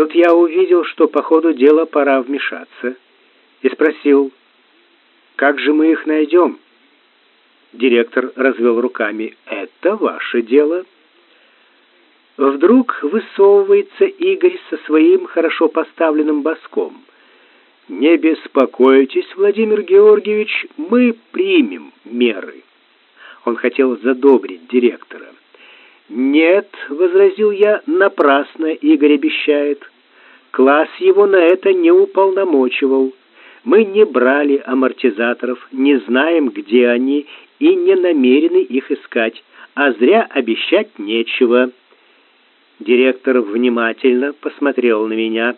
Тут я увидел, что по ходу дела пора вмешаться, и спросил, как же мы их найдем? Директор развел руками. «Это ваше дело». Вдруг высовывается Игорь со своим хорошо поставленным боском. «Не беспокойтесь, Владимир Георгиевич, мы примем меры». Он хотел задобрить директора. «Нет», — возразил я, — «напрасно Игорь обещает. Класс его на это не уполномочивал. Мы не брали амортизаторов, не знаем, где они, и не намерены их искать, а зря обещать нечего». Директор внимательно посмотрел на меня.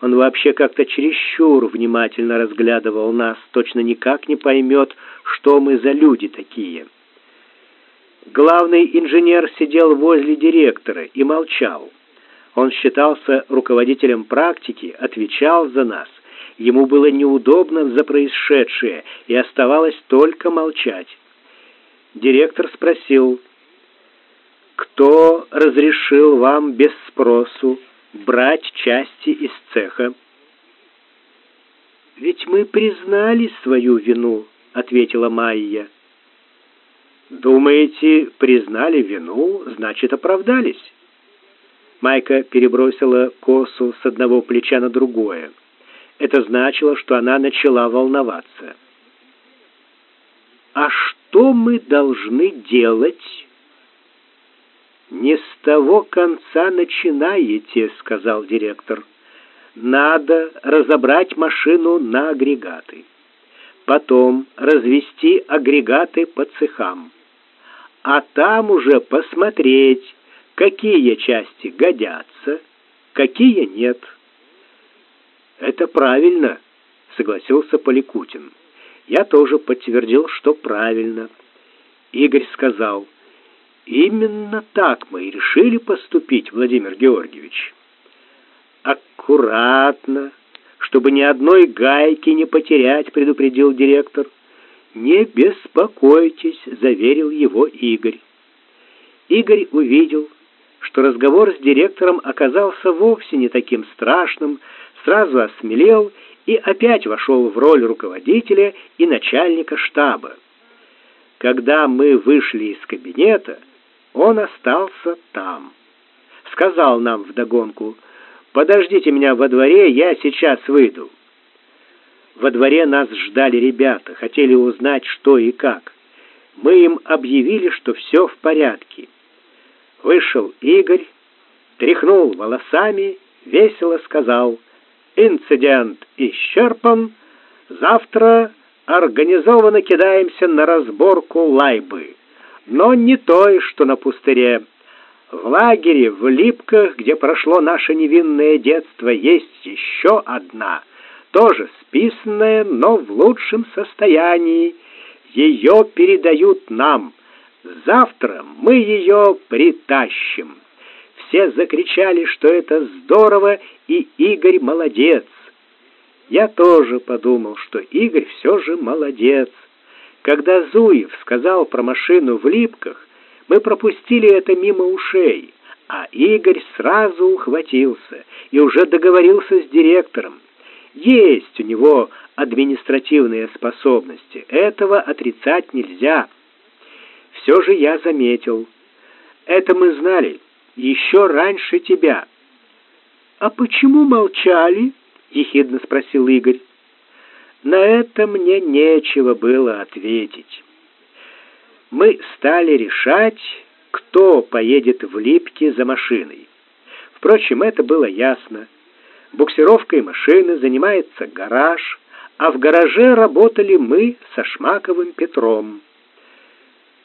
Он вообще как-то чересчур внимательно разглядывал нас, точно никак не поймет, что мы за люди такие. Главный инженер сидел возле директора и молчал. Он считался руководителем практики, отвечал за нас. Ему было неудобно за происшедшее, и оставалось только молчать. Директор спросил, «Кто разрешил вам без спросу брать части из цеха?» «Ведь мы признали свою вину», — ответила Майя. «Думаете, признали вину, значит, оправдались?» Майка перебросила косу с одного плеча на другое. Это значило, что она начала волноваться. «А что мы должны делать?» «Не с того конца начинаете», — сказал директор. «Надо разобрать машину на агрегаты. Потом развести агрегаты по цехам. А там уже посмотреть, какие части годятся, какие нет». «Это правильно», — согласился Поликутин. Я тоже подтвердил, что правильно. Игорь сказал, «Именно так мы и решили поступить, Владимир Георгиевич». «Аккуратно, чтобы ни одной гайки не потерять», — предупредил директор. «Не беспокойтесь», — заверил его Игорь. Игорь увидел, что разговор с директором оказался вовсе не таким страшным, сразу осмелел и опять вошел в роль руководителя и начальника штаба. Когда мы вышли из кабинета, он остался там. Сказал нам вдогонку, «Подождите меня во дворе, я сейчас выйду». Во дворе нас ждали ребята, хотели узнать, что и как. Мы им объявили, что все в порядке. Вышел Игорь, тряхнул волосами, весело сказал — Инцидент исчерпан. Завтра организованно кидаемся на разборку лайбы. Но не той, что на пустыре. В лагере, в Липках, где прошло наше невинное детство, есть еще одна, тоже списанная, но в лучшем состоянии. Ее передают нам. Завтра мы ее притащим. Все закричали, что это здорово, и Игорь молодец. Я тоже подумал, что Игорь все же молодец. Когда Зуев сказал про машину в Липках, мы пропустили это мимо ушей, а Игорь сразу ухватился и уже договорился с директором. Есть у него административные способности, этого отрицать нельзя. Все же я заметил. Это мы знали еще раньше тебя». «А почему молчали?» — ехидно спросил Игорь. На это мне нечего было ответить. Мы стали решать, кто поедет в Липки за машиной. Впрочем, это было ясно. Буксировкой машины занимается гараж, а в гараже работали мы со Шмаковым Петром.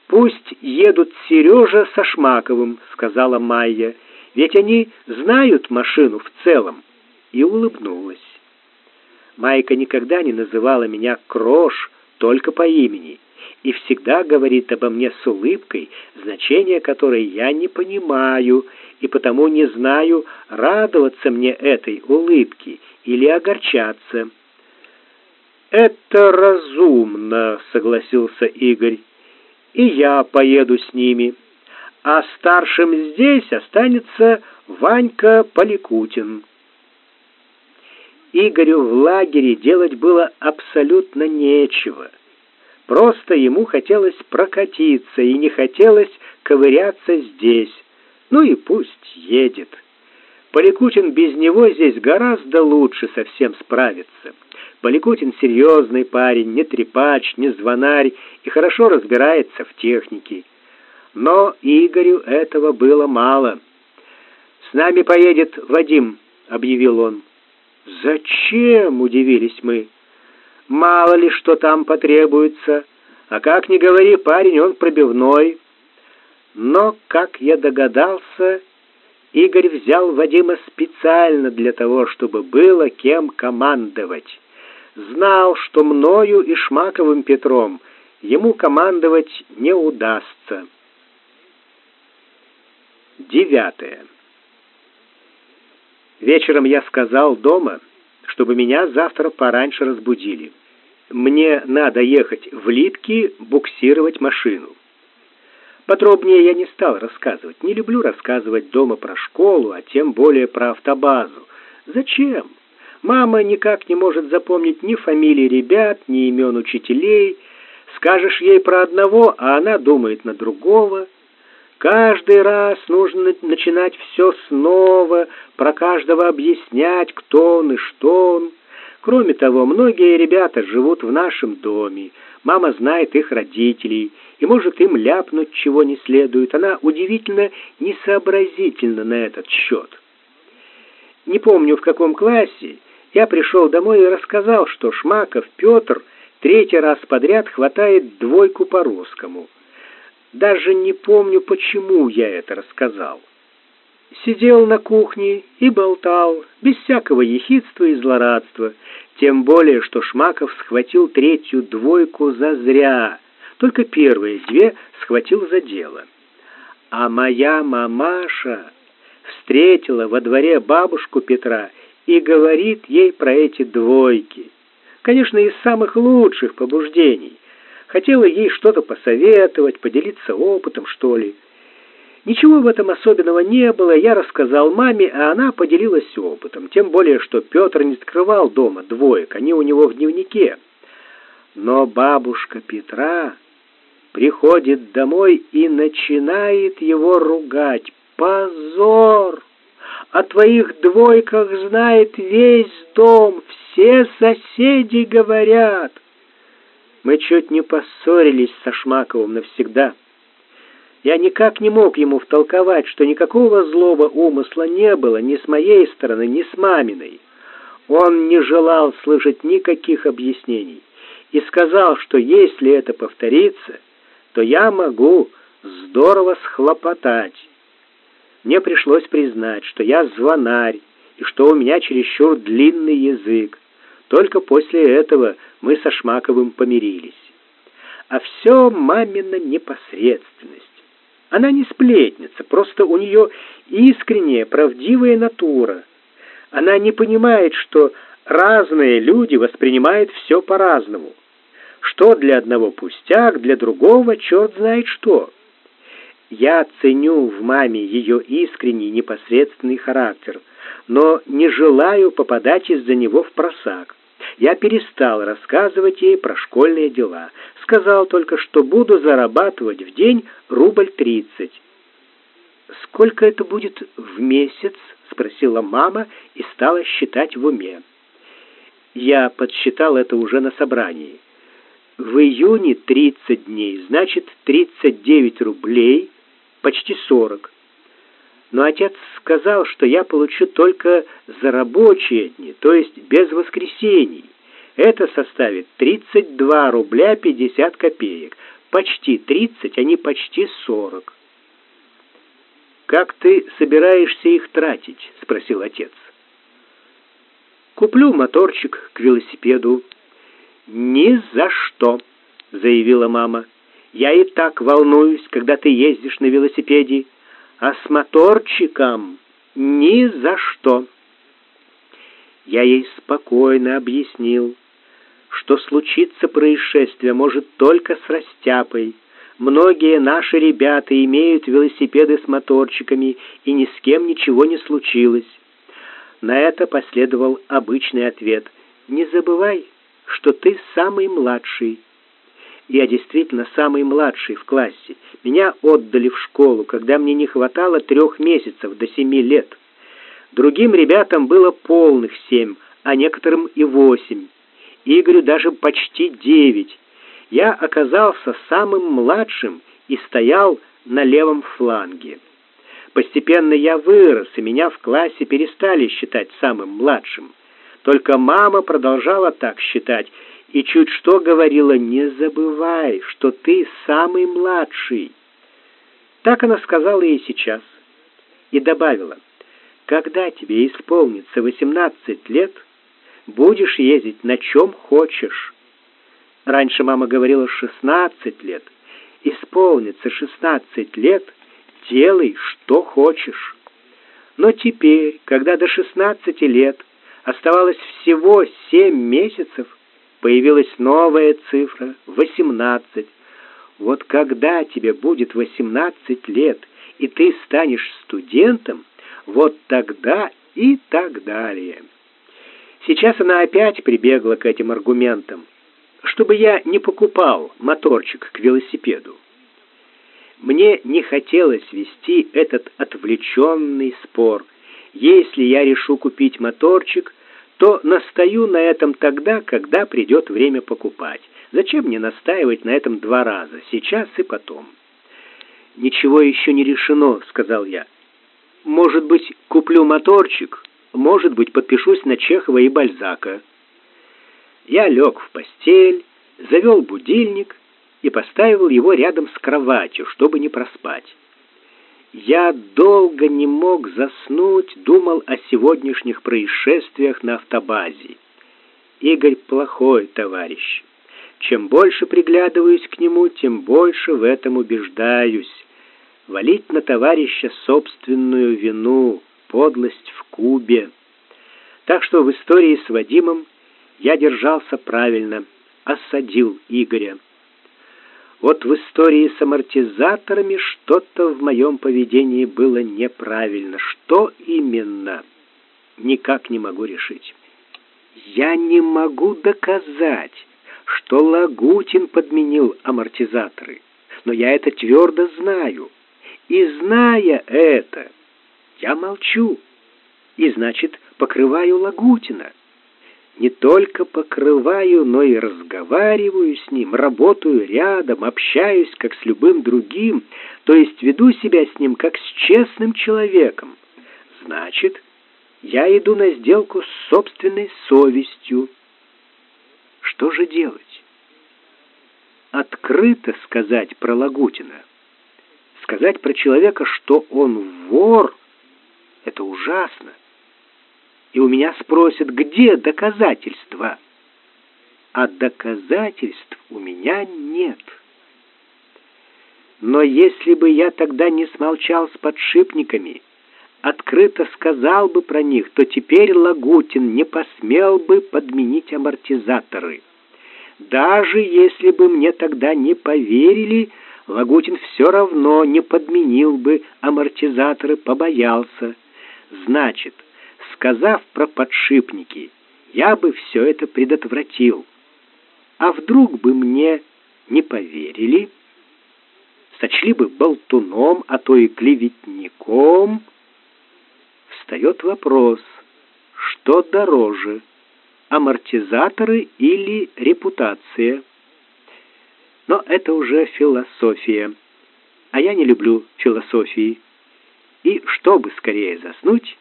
«Пусть едут Сережа со Шмаковым», — сказала Майя, «ведь они знают машину в целом». И улыбнулась. Майка никогда не называла меня Крош, только по имени, и всегда говорит обо мне с улыбкой, значение которой я не понимаю, и потому не знаю, радоваться мне этой улыбке или огорчаться. «Это разумно», — согласился Игорь и я поеду с ними. а старшим здесь останется Ванька Поликутин. Игорю в лагере делать было абсолютно нечего. Просто ему хотелось прокатиться и не хотелось ковыряться здесь. Ну и пусть едет. Поликутин без него здесь гораздо лучше совсем справится. Поликутин серьезный парень, не трепач, не звонарь и хорошо разбирается в технике. Но Игорю этого было мало. «С нами поедет Вадим», — объявил он. «Зачем?» — удивились мы. «Мало ли, что там потребуется. А как ни говори, парень, он пробивной». Но, как я догадался, Игорь взял Вадима специально для того, чтобы было кем командовать. Знал, что мною и Шмаковым Петром ему командовать не удастся. Девятое. Вечером я сказал дома, чтобы меня завтра пораньше разбудили. Мне надо ехать в Литки буксировать машину. Подробнее я не стал рассказывать. Не люблю рассказывать дома про школу, а тем более про автобазу. Зачем? Мама никак не может запомнить ни фамилии ребят, ни имен учителей. Скажешь ей про одного, а она думает на другого. Каждый раз нужно начинать все снова, про каждого объяснять, кто он и что он. Кроме того, многие ребята живут в нашем доме. Мама знает их родителей и может им ляпнуть чего не следует. Она удивительно несообразительна на этот счет. Не помню, в каком классе, я пришел домой и рассказал, что Шмаков Петр третий раз подряд хватает двойку по русскому. Даже не помню, почему я это рассказал. Сидел на кухне и болтал, без всякого ехидства и злорадства, тем более, что Шмаков схватил третью двойку за зря, только первые две схватил за дело. А моя мамаша встретила во дворе бабушку Петра и говорит ей про эти двойки. Конечно, из самых лучших побуждений. Хотела ей что-то посоветовать, поделиться опытом, что ли. Ничего в этом особенного не было, я рассказал маме, а она поделилась опытом. Тем более, что Петр не скрывал дома двоек, они у него в дневнике. Но бабушка Петра приходит домой и начинает его ругать. «Позор! О твоих двойках знает весь дом, все соседи говорят!» Мы чуть не поссорились со Шмаковым навсегда. Я никак не мог ему втолковать, что никакого злого умысла не было ни с моей стороны, ни с маминой. Он не желал слышать никаких объяснений и сказал, что если это повторится, то я могу здорово схлопотать. Мне пришлось признать, что я звонарь и что у меня чересчур длинный язык. Только после этого мы со Шмаковым помирились. А все мамина непосредственность. Она не сплетница, просто у нее искренняя, правдивая натура. Она не понимает, что разные люди воспринимают все по-разному. Что для одного пустяк, для другого черт знает что. Я ценю в маме ее искренний, непосредственный характер, но не желаю попадать из-за него в просак. Я перестал рассказывать ей про школьные дела. Сказал только, что буду зарабатывать в день рубль тридцать. «Сколько это будет в месяц?» — спросила мама и стала считать в уме. Я подсчитал это уже на собрании. В июне 30 дней, значит 39 рублей, почти 40 но отец сказал, что я получу только за рабочие дни, то есть без воскресений. Это составит 32 рубля 50 копеек. Почти 30, а не почти 40. «Как ты собираешься их тратить?» — спросил отец. «Куплю моторчик к велосипеду». «Ни за что!» — заявила мама. «Я и так волнуюсь, когда ты ездишь на велосипеде а с моторчиком ни за что. Я ей спокойно объяснил, что случиться происшествие может только с растяпой, Многие наши ребята имеют велосипеды с моторчиками, и ни с кем ничего не случилось. На это последовал обычный ответ. «Не забывай, что ты самый младший». Я действительно самый младший в классе. Меня отдали в школу, когда мне не хватало трех месяцев до семи лет. Другим ребятам было полных семь, а некоторым и восемь. Игорю даже почти девять. Я оказался самым младшим и стоял на левом фланге. Постепенно я вырос, и меня в классе перестали считать самым младшим. Только мама продолжала так считать и чуть что говорила «Не забывай, что ты самый младший». Так она сказала и сейчас. И добавила «Когда тебе исполнится 18 лет, будешь ездить на чем хочешь». Раньше мама говорила «16 лет». Исполнится 16 лет, делай, что хочешь. Но теперь, когда до 16 лет оставалось всего 7 месяцев, появилась новая цифра — 18. Вот когда тебе будет 18 лет, и ты станешь студентом, вот тогда и так далее. Сейчас она опять прибегла к этим аргументам, чтобы я не покупал моторчик к велосипеду. Мне не хотелось вести этот отвлеченный спор. Если я решу купить моторчик, то настаю на этом тогда, когда придет время покупать. Зачем мне настаивать на этом два раза, сейчас и потом? Ничего еще не решено, сказал я. Может быть, куплю моторчик, может быть, подпишусь на Чехова и Бальзака. Я лег в постель, завел будильник и поставил его рядом с кроватью, чтобы не проспать. Я долго не мог заснуть, думал о сегодняшних происшествиях на автобазе. Игорь плохой товарищ. Чем больше приглядываюсь к нему, тем больше в этом убеждаюсь. Валить на товарища собственную вину, подлость в кубе. Так что в истории с Вадимом я держался правильно, осадил Игоря. Вот в истории с амортизаторами что-то в моем поведении было неправильно. Что именно? Никак не могу решить. Я не могу доказать, что Лагутин подменил амортизаторы, но я это твердо знаю. И зная это, я молчу. И значит, покрываю Лагутина не только покрываю, но и разговариваю с ним, работаю рядом, общаюсь как с любым другим, то есть веду себя с ним как с честным человеком. Значит, я иду на сделку с собственной совестью. Что же делать? Открыто сказать про Лагутина. Сказать про человека, что он вор, это ужасно и у меня спросят, где доказательства? А доказательств у меня нет. Но если бы я тогда не смолчал с подшипниками, открыто сказал бы про них, то теперь Лагутин не посмел бы подменить амортизаторы. Даже если бы мне тогда не поверили, Лагутин все равно не подменил бы амортизаторы, побоялся. Значит, сказав про подшипники, я бы все это предотвратил. А вдруг бы мне не поверили, сочли бы болтуном, а то и клеветником, встает вопрос, что дороже, амортизаторы или репутация? Но это уже философия, а я не люблю философии. И чтобы скорее заснуть,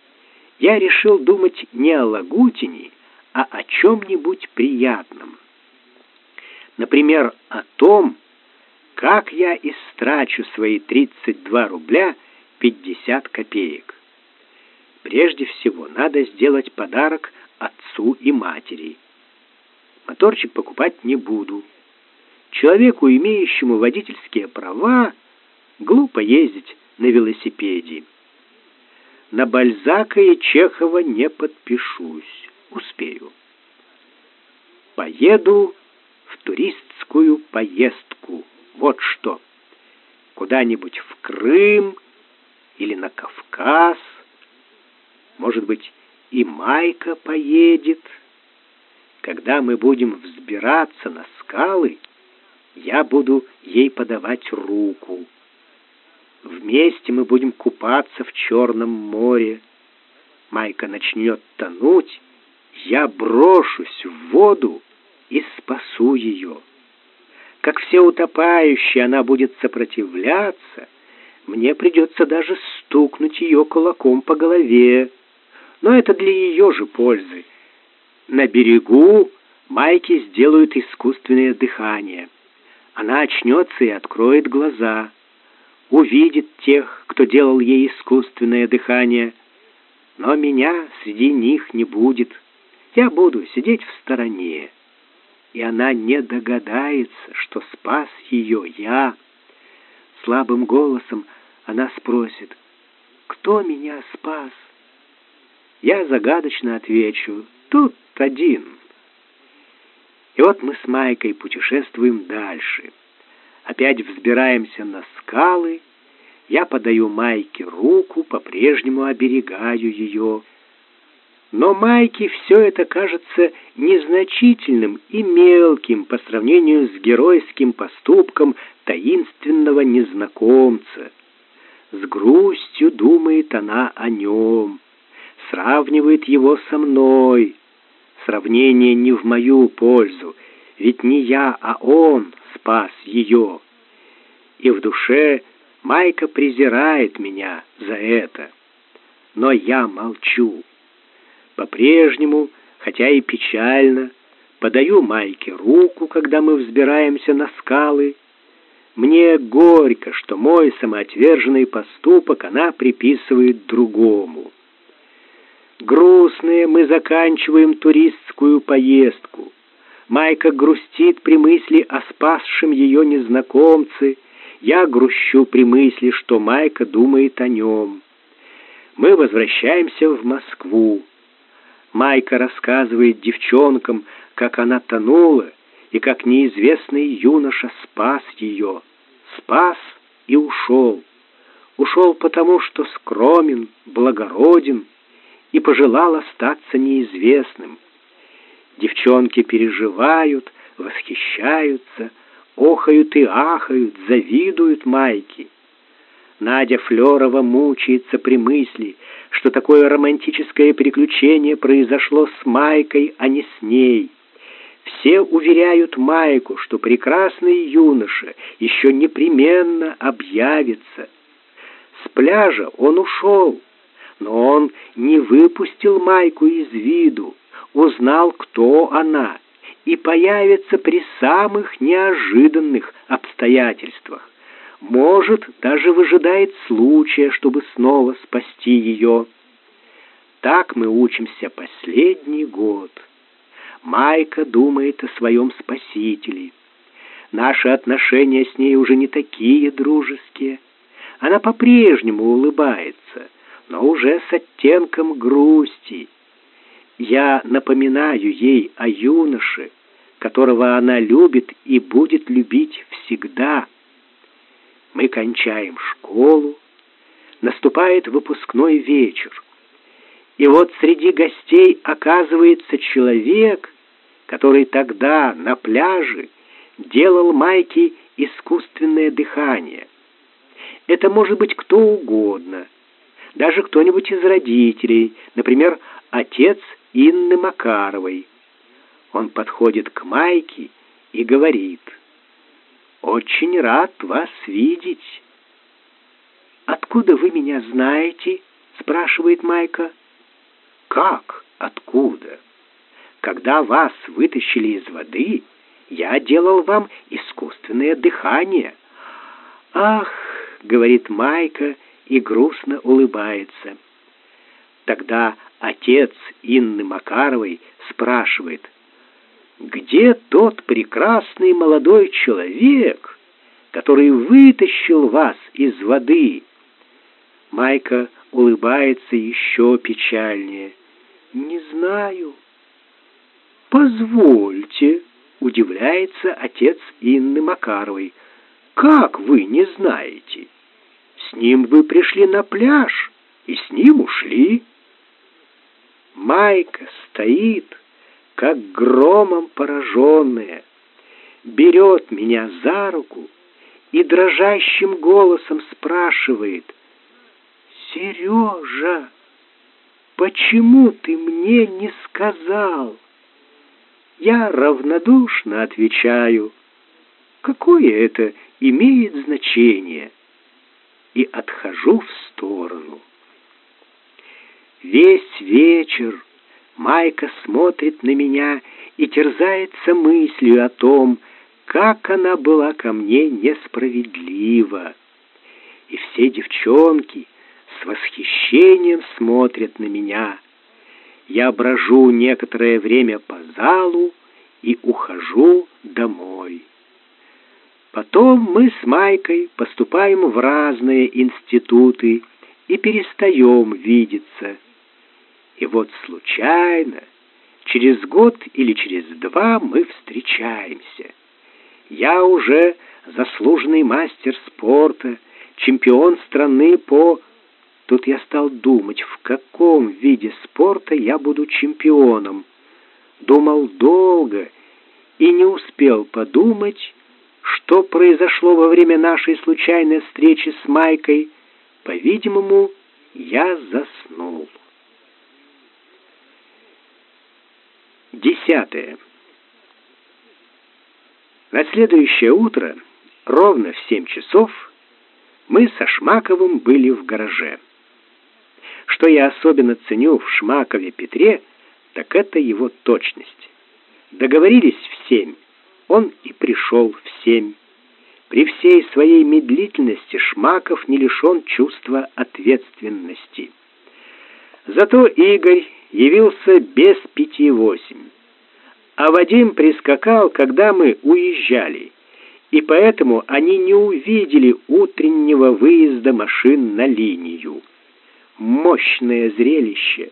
я решил думать не о Лагутине, а о чем-нибудь приятном. Например, о том, как я истрачу свои 32 рубля 50 копеек. Прежде всего, надо сделать подарок отцу и матери. Моторчик покупать не буду. Человеку, имеющему водительские права, глупо ездить на велосипеде. На Бальзака и Чехова не подпишусь. Успею. Поеду в туристскую поездку. Вот что. куда-нибудь в Крым или на Кавказ. Может быть, и Майка поедет. Когда мы будем взбираться на скалы, я буду ей подавать руку. Вместе мы будем купаться в Черном море. Майка начнет тонуть, я брошусь в воду и спасу ее. Как все утопающие, она будет сопротивляться. Мне придется даже стукнуть ее кулаком по голове. Но это для ее же пользы. На берегу Майке сделают искусственное дыхание. Она очнется и откроет глаза. Увидит тех, кто делал ей искусственное дыхание. Но меня среди них не будет. Я буду сидеть в стороне и она не догадается, что спас ее я. Слабым голосом она спросит, «Кто меня спас?» Я загадочно отвечу, «Тут один». И вот мы с Майкой путешествуем дальше. Опять взбираемся на скалы. Я подаю Майке руку, по-прежнему оберегаю ее. Но Майке все это кажется незначительным и мелким по сравнению с геройским поступком таинственного незнакомца. С грустью думает она о нем, сравнивает его со мной. Сравнение не в мою пользу, ведь не я, а он спас ее. И в душе Майка презирает меня за это. Но я молчу. По-прежнему, хотя и печально, подаю Майке руку, когда мы взбираемся на скалы. Мне горько, что мой самоотверженный поступок она приписывает другому. Грустные мы заканчиваем туристскую поездку. Майка грустит при мысли о спасшем ее незнакомце. Я грущу при мысли, что Майка думает о нем. Мы возвращаемся в Москву. Майка рассказывает девчонкам, как она тонула, и как неизвестный юноша спас ее. Спас и ушел. Ушел потому, что скромен, благороден и пожелал остаться неизвестным. Девчонки переживают, восхищаются, охают и ахают, завидуют Майке. Надя Флёрова мучается при мысли, что такое романтическое приключение произошло с Майкой, а не с ней. Все уверяют Майку, что прекрасный юноша еще непременно объявится. С пляжа он ушел, но он не выпустил Майку из виду, узнал, кто она, и появится при самых неожиданных обстоятельствах может, даже выжидает случая, чтобы снова спасти ее. Так мы учимся последний год. Майка думает о своем спасителе. Наши отношения с ней уже не такие дружеские. Она по-прежнему улыбается, но уже с оттенком грусти. Я напоминаю ей о юноше, которого она любит и будет любить всегда. Мы кончаем школу, наступает выпускной вечер. И вот среди гостей оказывается человек, который тогда на пляже делал Майке искусственное дыхание. Это может быть кто угодно, даже кто-нибудь из родителей, например, отец Инны Макаровой. Он подходит к Майке и говорит – очень рад вас видеть. Откуда вы меня знаете? спрашивает Майка. Как? Откуда? Когда вас вытащили из воды, я делал вам искусственное дыхание. Ах, говорит Майка и грустно улыбается. Тогда отец Инны Макаровой спрашивает: где тот прекрасный молодой человек, который вытащил вас из воды? Майка улыбается еще печальнее. Не знаю. Позвольте, удивляется отец Инны Макаровой. Как вы не знаете? С ним вы пришли на пляж и с ним ушли. Майка стоит, как громом пораженная, берет меня за руку и дрожащим голосом спрашивает, «Сережа, почему ты мне не сказал?» Я равнодушно отвечаю, «Какое это имеет значение?» и отхожу в сторону. Весь вечер Майка смотрит на меня и терзается мыслью о том, как она была ко мне несправедлива. И все девчонки с восхищением смотрят на меня. Я брожу некоторое время по залу и ухожу домой. Потом мы с Майкой поступаем в разные институты и перестаем видеться. И вот случайно, через год или через два мы встречаемся. Я уже заслуженный мастер спорта, чемпион страны по... Тут я стал думать, в каком виде спорта я буду чемпионом. Думал долго и не успел подумать, что произошло во время нашей случайной встречи с Майкой. По-видимому, я заснул. Десятое. На следующее утро, ровно в семь часов, мы со Шмаковым были в гараже. Что я особенно ценю в Шмакове Петре, так это его точность. Договорились в семь, он и пришел в семь. При всей своей медлительности Шмаков не лишен чувства ответственности. Зато Игорь явился без пяти восемь. А Вадим прискакал, когда мы уезжали, и поэтому они не увидели утреннего выезда машин на линию. Мощное зрелище.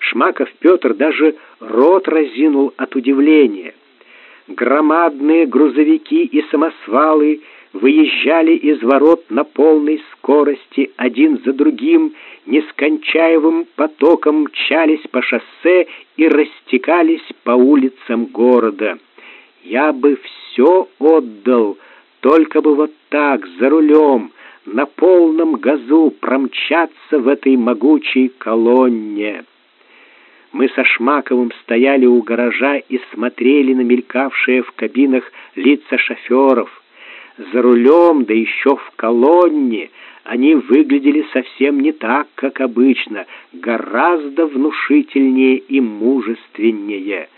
Шмаков Петр даже рот разинул от удивления. Громадные грузовики и самосвалы выезжали из ворот на полной скорости один за другим нескончаемым потоком мчались по шоссе и растекались по улицам города. Я бы все отдал, только бы вот так, за рулем, на полном газу промчаться в этой могучей колонне. Мы со Шмаковым стояли у гаража и смотрели на мелькавшие в кабинах лица шоферов. За рулем, да еще в колонне — они выглядели совсем не так, как обычно, гораздо внушительнее и мужественнее.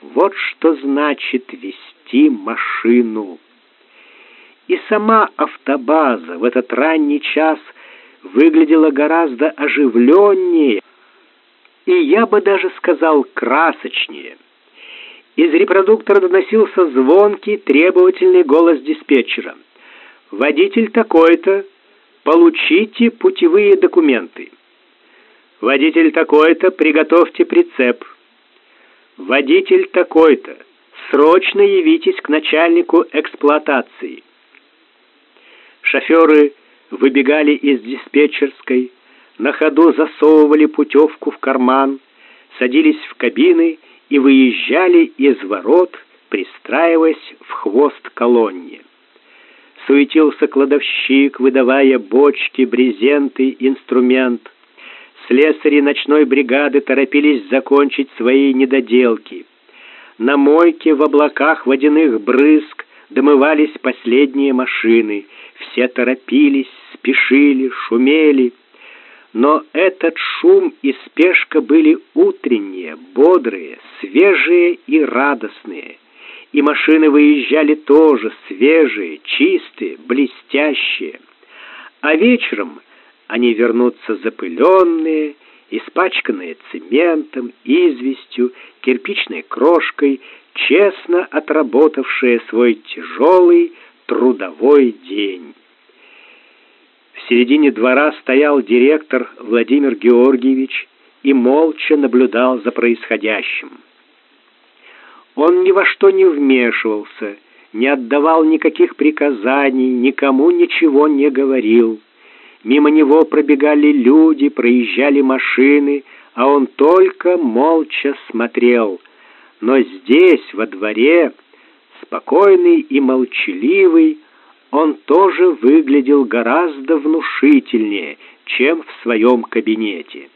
Вот что значит вести машину. И сама автобаза в этот ранний час выглядела гораздо оживленнее, и я бы даже сказал красочнее. Из репродуктора доносился звонкий, требовательный голос диспетчера. «Водитель такой-то, Получите путевые документы. Водитель такой-то, приготовьте прицеп. Водитель такой-то, срочно явитесь к начальнику эксплуатации. Шоферы выбегали из диспетчерской, на ходу засовывали путевку в карман, садились в кабины и выезжали из ворот, пристраиваясь в хвост колонне суетился кладовщик, выдавая бочки, брезенты, инструмент. Слесари ночной бригады торопились закончить свои недоделки. На мойке в облаках водяных брызг домывались последние машины. Все торопились, спешили, шумели. Но этот шум и спешка были утренние, бодрые, свежие и радостные — и машины выезжали тоже свежие, чистые, блестящие. А вечером они вернутся запыленные, испачканные цементом, известью, кирпичной крошкой, честно отработавшие свой тяжелый трудовой день. В середине двора стоял директор Владимир Георгиевич и молча наблюдал за происходящим. Он ни во что не вмешивался, не отдавал никаких приказаний, никому ничего не говорил. Мимо него пробегали люди, проезжали машины, а он только молча смотрел. Но здесь, во дворе, спокойный и молчаливый, он тоже выглядел гораздо внушительнее, чем в своем кабинете.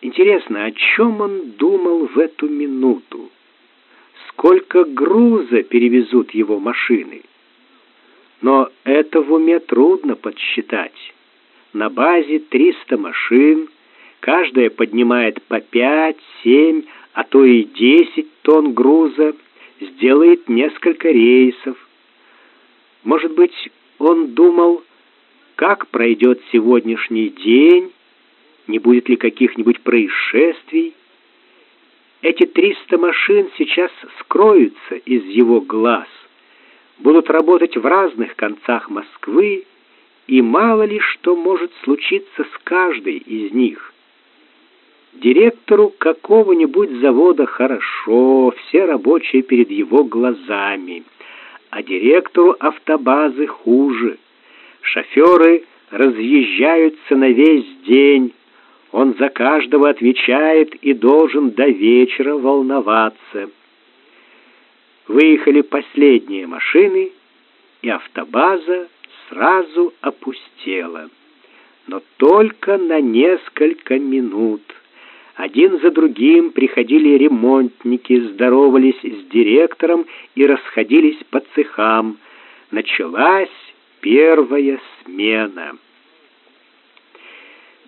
Интересно, о чем он думал в эту минуту? Сколько груза перевезут его машины? Но это в уме трудно подсчитать. На базе 300 машин, каждая поднимает по 5, 7, а то и 10 тонн груза, сделает несколько рейсов. Может быть, он думал, как пройдет сегодняшний день, не будет ли каких-нибудь происшествий. Эти триста машин сейчас скроются из его глаз, будут работать в разных концах Москвы, и мало ли что может случиться с каждой из них. Директору какого-нибудь завода хорошо, все рабочие перед его глазами, а директору автобазы хуже. Шоферы разъезжаются на весь день, он за каждого отвечает и должен до вечера волноваться. Выехали последние машины, и автобаза сразу опустела. Но только на несколько минут. Один за другим приходили ремонтники, здоровались с директором и расходились по цехам. Началась первая смена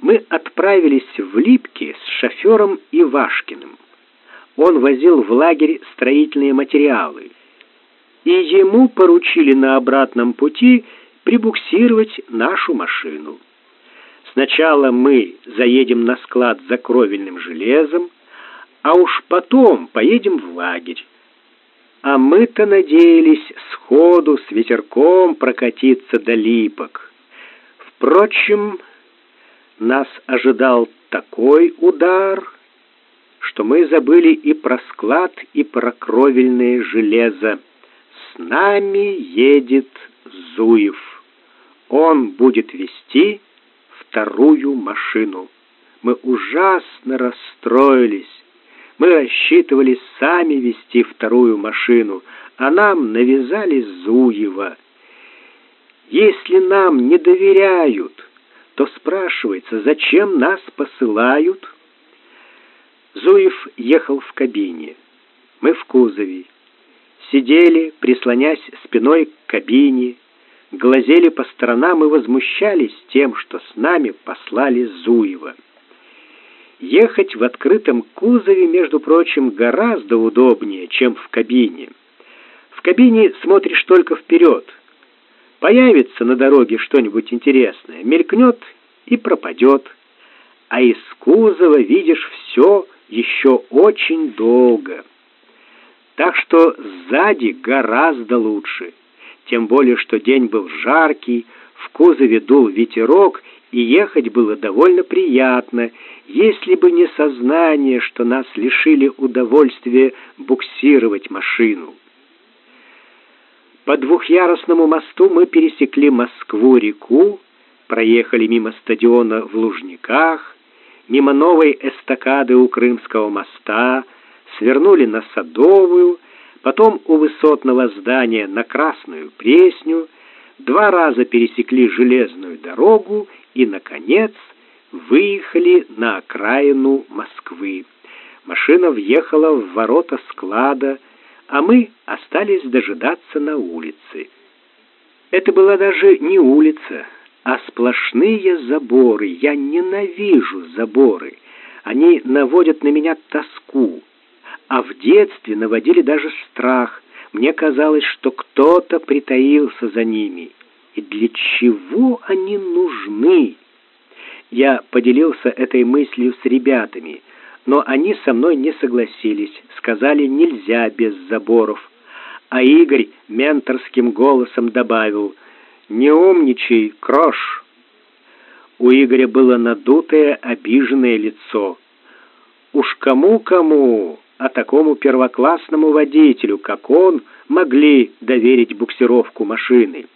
мы отправились в Липки с шофером Ивашкиным. Он возил в лагерь строительные материалы, и ему поручили на обратном пути прибуксировать нашу машину. Сначала мы заедем на склад за кровельным железом, а уж потом поедем в лагерь. А мы-то надеялись сходу с ветерком прокатиться до Липок. Впрочем, нас ожидал такой удар, что мы забыли и про склад, и про кровельное железо. С нами едет Зуев. Он будет вести вторую машину. Мы ужасно расстроились. Мы рассчитывали сами вести вторую машину, а нам навязали Зуева. Если нам не доверяют, то спрашивается, зачем нас посылают? Зуев ехал в кабине. Мы в кузове. Сидели, прислонясь спиной к кабине, глазели по сторонам и возмущались тем, что с нами послали Зуева. Ехать в открытом кузове, между прочим, гораздо удобнее, чем в кабине. В кабине смотришь только вперед — Появится на дороге что-нибудь интересное, мелькнет и пропадет. А из кузова видишь все еще очень долго. Так что сзади гораздо лучше. Тем более, что день был жаркий, в кузове дул ветерок, и ехать было довольно приятно, если бы не сознание, что нас лишили удовольствия буксировать машину. По двухъярусному мосту мы пересекли Москву-реку, проехали мимо стадиона в Лужниках, мимо новой эстакады у Крымского моста, свернули на Садовую, потом у высотного здания на Красную Пресню, два раза пересекли железную дорогу и, наконец, выехали на окраину Москвы. Машина въехала в ворота склада, а мы остались дожидаться на улице. Это была даже не улица, а сплошные заборы. Я ненавижу заборы. Они наводят на меня тоску, а в детстве наводили даже страх. Мне казалось, что кто-то притаился за ними. И для чего они нужны? Я поделился этой мыслью с ребятами — но они со мной не согласились, сказали нельзя без заборов. А Игорь менторским голосом добавил: "Не умничай, крош". У Игоря было надутое, обиженное лицо. Уж кому-кому, а такому первоклассному водителю, как он, могли доверить буксировку машины.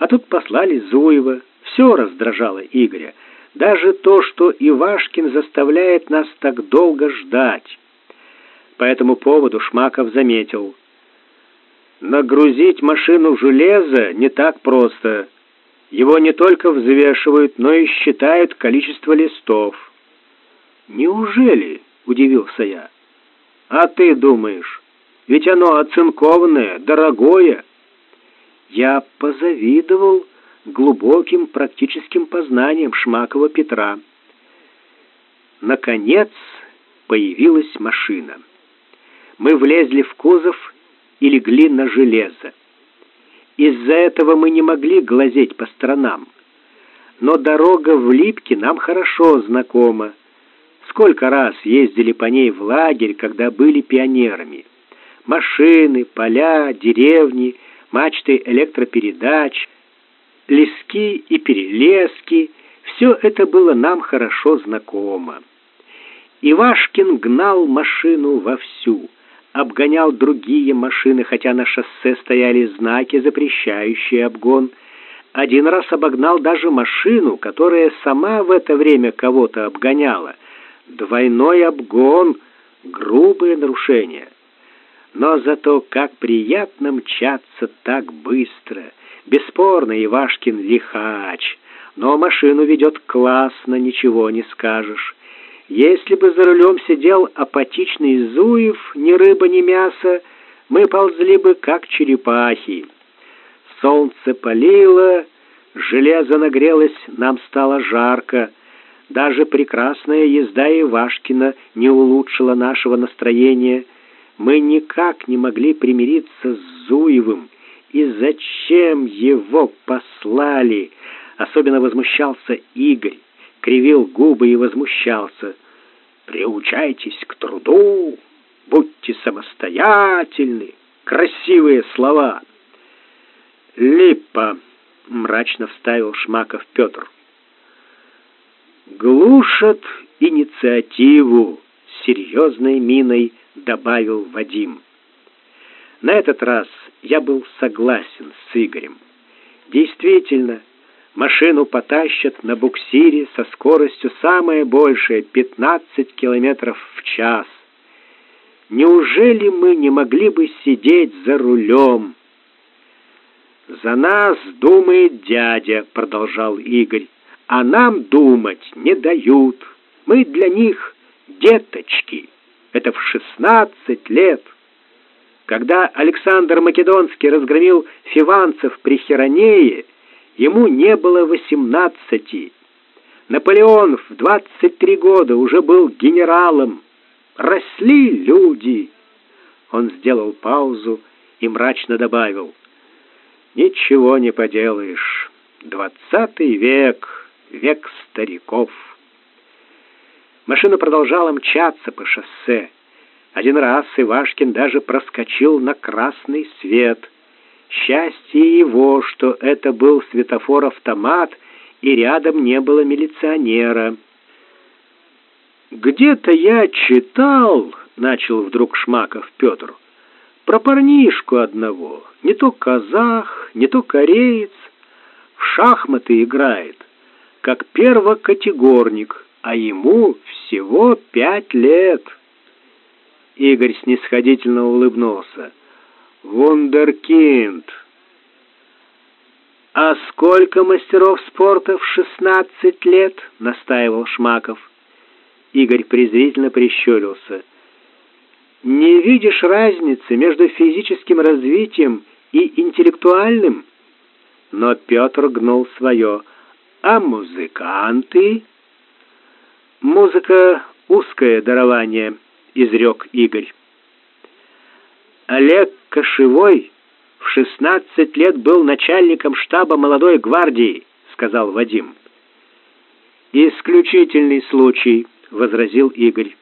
А тут послали Зуева. Все раздражало Игоря. Даже то, что Ивашкин заставляет нас так долго ждать. По этому поводу Шмаков заметил. Нагрузить машину железа не так просто. Его не только взвешивают, но и считают количество листов. «Неужели?» — удивился я. «А ты думаешь, ведь оно оцинкованное, дорогое». Я позавидовал глубоким практическим познаниям Шмакова Петра. Наконец появилась машина. Мы влезли в кузов и легли на железо. Из-за этого мы не могли глазеть по сторонам. Но дорога в Липки нам хорошо знакома. Сколько раз ездили по ней в лагерь, когда были пионерами. Машины, поля, деревни, мачты электропередач, лески и перелески — все это было нам хорошо знакомо. Ивашкин гнал машину вовсю — обгонял другие машины, хотя на шоссе стояли знаки, запрещающие обгон. Один раз обогнал даже машину, которая сама в это время кого-то обгоняла. Двойной обгон — грубое нарушение. Но зато как приятно мчаться так быстро. Бесспорно, Ивашкин лихач, но машину ведет классно, ничего не скажешь. Если бы за рулем сидел апатичный Зуев, ни рыба, ни мясо, мы ползли бы, как черепахи. Солнце палило, железо нагрелось, нам стало жарко. Даже прекрасная езда Ивашкина не улучшила нашего настроения. Мы никак не могли примириться с Зуевым. И зачем его послали? Особенно возмущался Игорь кривил губы и возмущался. «Приучайтесь к труду, будьте самостоятельны». Красивые слова. «Липа», — мрачно вставил Шмаков Петр. «Глушат инициативу», — серьезной миной добавил Вадим. На этот раз я был согласен с Игорем. Действительно, Машину потащат на буксире со скоростью самое большее 15 километров в час. Неужели мы не могли бы сидеть за рулем? За нас думает дядя, продолжал Игорь, а нам думать не дают. Мы для них деточки. Это в шестнадцать лет. Когда Александр Македонский разгромил фиванцев при Херонее, Ему не было восемнадцати. Наполеон в двадцать три года уже был генералом. Росли люди. Он сделал паузу и мрачно добавил: "Ничего не поделаешь. Двадцатый век, век стариков". Машина продолжала мчаться по шоссе. Один раз Ивашкин даже проскочил на красный свет. Счастье его, что это был светофор-автомат, и рядом не было милиционера. «Где-то я читал», — начал вдруг Шмаков Петр, «про парнишку одного, не то казах, не то кореец, в шахматы играет, как первокатегорник, а ему всего пять лет». Игорь снисходительно улыбнулся. Вундеркинд. А сколько мастеров спорта в шестнадцать лет? настаивал Шмаков. Игорь презрительно прищурился. Не видишь разницы между физическим развитием и интеллектуальным? Но Петр гнул свое. А музыканты? Музыка узкое дарование, изрек Игорь. Олег Кошевой в 16 лет был начальником штаба молодой гвардии, сказал Вадим. Исключительный случай, возразил Игорь.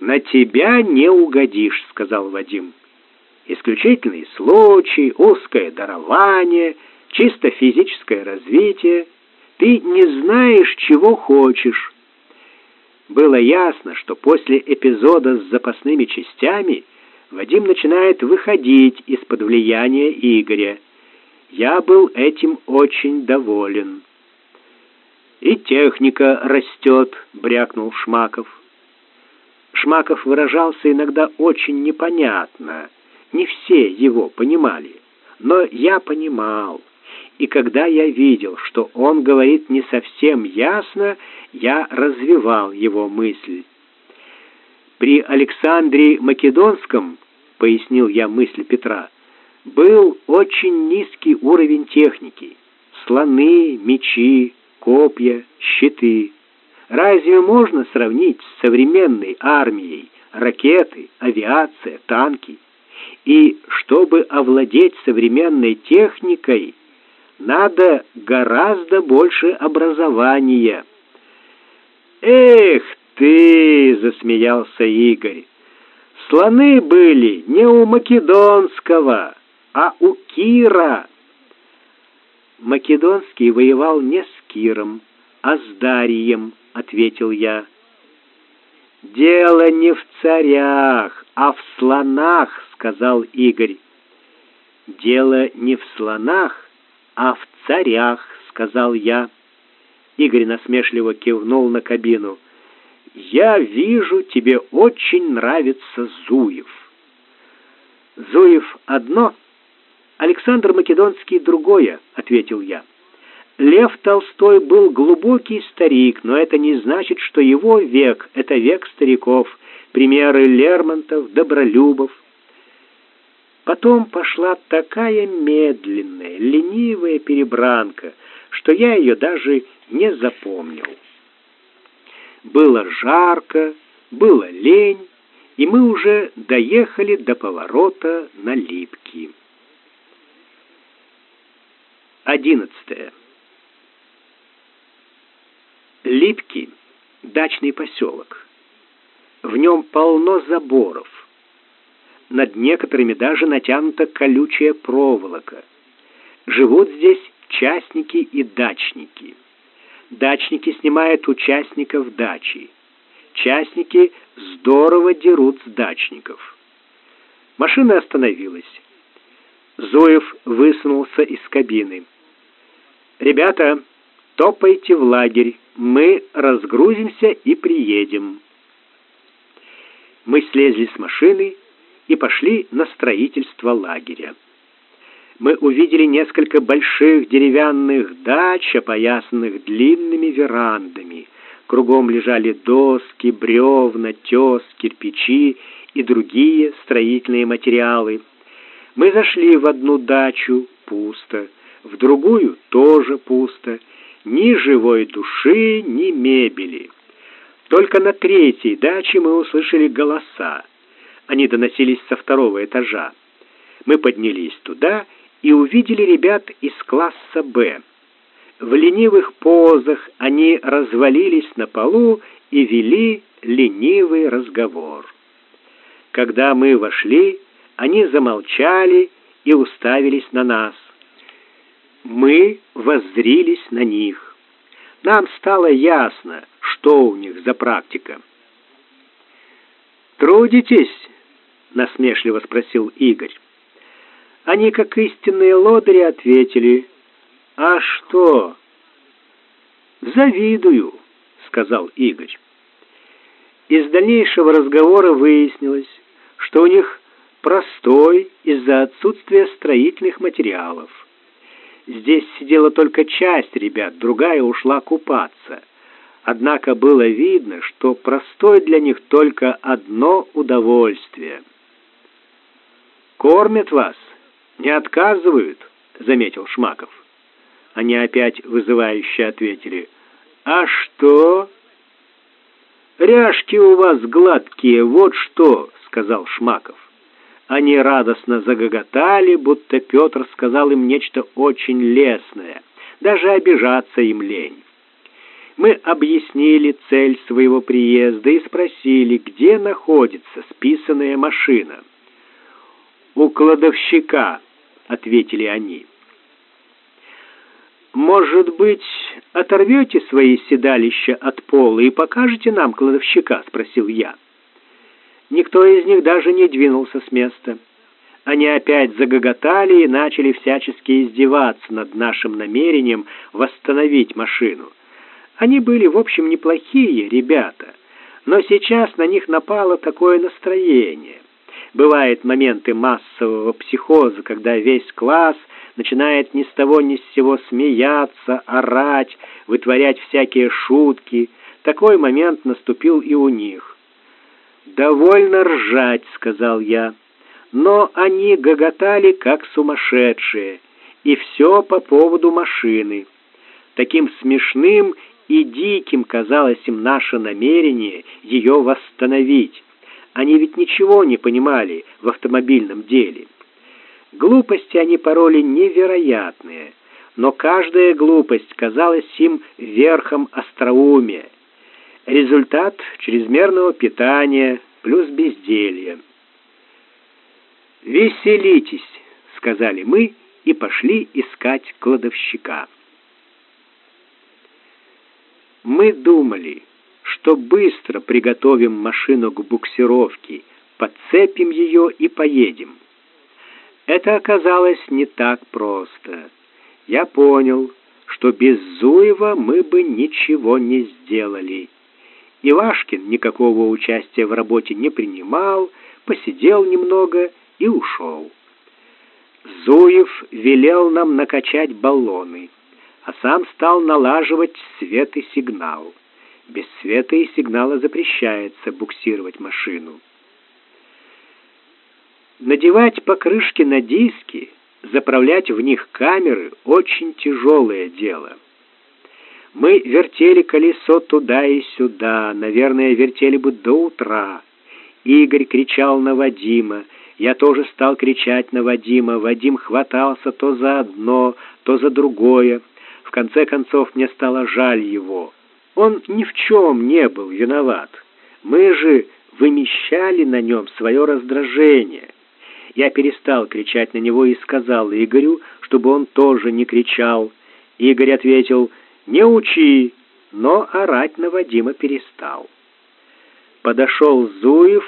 На тебя не угодишь, сказал Вадим. Исключительный случай, узкое дарование, чисто физическое развитие. Ты не знаешь, чего хочешь. Было ясно, что после эпизода с запасными частями Вадим начинает выходить из-под влияния Игоря. Я был этим очень доволен. «И техника растет», — брякнул Шмаков. Шмаков выражался иногда очень непонятно. Не все его понимали, но я понимал. И когда я видел, что он говорит не совсем ясно, я развивал его мысль. При Александре Македонском, пояснил я мысль Петра, был очень низкий уровень техники. Слоны, мечи, копья, щиты. Разве можно сравнить с современной армией ракеты, авиация, танки? И чтобы овладеть современной техникой, надо гораздо больше образования. «Эх ты!» — засмеялся Игорь. «Слоны были не у Македонского, а у Кира». Македонский воевал не с Киром, а с Дарием, — ответил я. «Дело не в царях, а в слонах», — сказал Игорь. «Дело не в слонах, а в царях», — сказал я. Игорь насмешливо кивнул на кабину. «Я вижу, тебе очень нравится Зуев». «Зуев одно, Александр Македонский другое», — ответил я. Лев Толстой был глубокий старик, но это не значит, что его век — это век стариков. Примеры Лермонтов, Добролюбов. Потом пошла такая медленная, ленивая перебранка, что я ее даже не запомнил. Было жарко, было лень, и мы уже доехали до поворота на Липки. Одиннадцатое. Липки — дачный поселок. В нем полно заборов. Над некоторыми даже натянута колючая проволока. Живут здесь частники и дачники. Дачники снимают участников дачи. Частники здорово дерут с дачников. Машина остановилась. Зоев высунулся из кабины. «Ребята, топайте в лагерь мы разгрузимся и приедем. Мы слезли с машины и пошли на строительство лагеря. Мы увидели несколько больших деревянных дач, опоясанных длинными верандами. Кругом лежали доски, бревна, тес, кирпичи и другие строительные материалы. Мы зашли в одну дачу, пусто, в другую тоже пусто, ни живой души, ни мебели. Только на третьей даче мы услышали голоса. Они доносились со второго этажа. Мы поднялись туда и увидели ребят из класса «Б». В ленивых позах они развалились на полу и вели ленивый разговор. Когда мы вошли, они замолчали и уставились на нас. Мы воззрились на них. Нам стало ясно, что у них за практика. «Трудитесь?» — насмешливо спросил Игорь. Они, как истинные лодыри, ответили, «А что?» «Завидую», — сказал Игорь. Из дальнейшего разговора выяснилось, что у них простой из-за отсутствия строительных материалов. Здесь сидела только часть ребят, другая ушла купаться. Однако было видно, что простое для них только одно удовольствие. «Кормят вас, не отказывают», — заметил Шмаков. Они опять вызывающе ответили. «А что?» «Ряжки у вас гладкие, вот что», — сказал Шмаков. Они радостно загоготали, будто Петр сказал им нечто очень лестное. Даже обижаться им лень. Мы объяснили цель своего приезда и спросили, где находится списанная машина. «У кладовщика», — ответили они. Может быть, оторвете свои седалища от пола и покажете нам кладовщика, спросил я. Никто из них даже не двинулся с места. Они опять загоготали и начали всячески издеваться над нашим намерением восстановить машину. Они были, в общем, неплохие ребята, но сейчас на них напало такое настроение. Бывают моменты массового психоза, когда весь класс начинает ни с того ни с сего смеяться, орать, вытворять всякие шутки. Такой момент наступил и у них. «Довольно ржать», — сказал я. Но они гоготали, как сумасшедшие, и все по поводу машины. Таким смешным и диким казалось им наше намерение ее восстановить. Они ведь ничего не понимали в автомобильном деле. Глупости они пороли невероятные, но каждая глупость казалась им верхом остроумия. Результат чрезмерного питания плюс безделья. «Веселитесь», — сказали мы и пошли искать кладовщика. Мы думали, что быстро приготовим машину к буксировке, подцепим ее и поедем. Это оказалось не так просто. Я понял, что без Зуева мы бы ничего не сделали. Ивашкин никакого участия в работе не принимал, посидел немного и ушел. Зуев велел нам накачать баллоны, а сам стал налаживать свет и сигнал. Без света и сигнала запрещается буксировать машину. Надевать покрышки на диски, заправлять в них камеры — очень тяжелое дело. Мы вертели колесо туда и сюда, наверное, вертели бы до утра. Игорь кричал на Вадима, я тоже стал кричать на Вадима. Вадим хватался то за одно, то за другое. В конце концов мне стало жаль его. Он ни в чем не был виноват. Мы же вымещали на нем свое раздражение. Я перестал кричать на него и сказал Игорю, чтобы он тоже не кричал. Игорь ответил «Не учи», но орать на Вадима перестал. Подошел Зуев,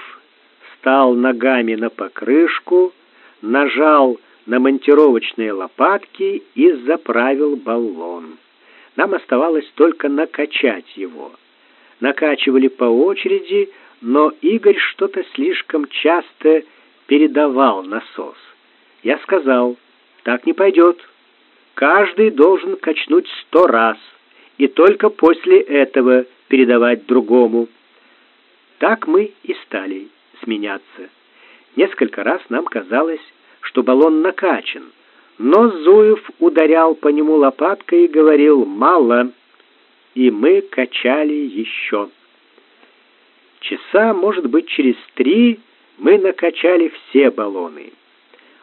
встал ногами на покрышку, нажал на монтировочные лопатки и заправил баллон. Нам оставалось только накачать его. Накачивали по очереди, но Игорь что-то слишком часто передавал насос. Я сказал, так не пойдет. Каждый должен качнуть сто раз, и только после этого передавать другому. Так мы и стали сменяться. Несколько раз нам казалось, что баллон накачан, но Зуев ударял по нему лопаткой и говорил «мало», и мы качали еще. Часа, может быть, через три мы накачали все баллоны.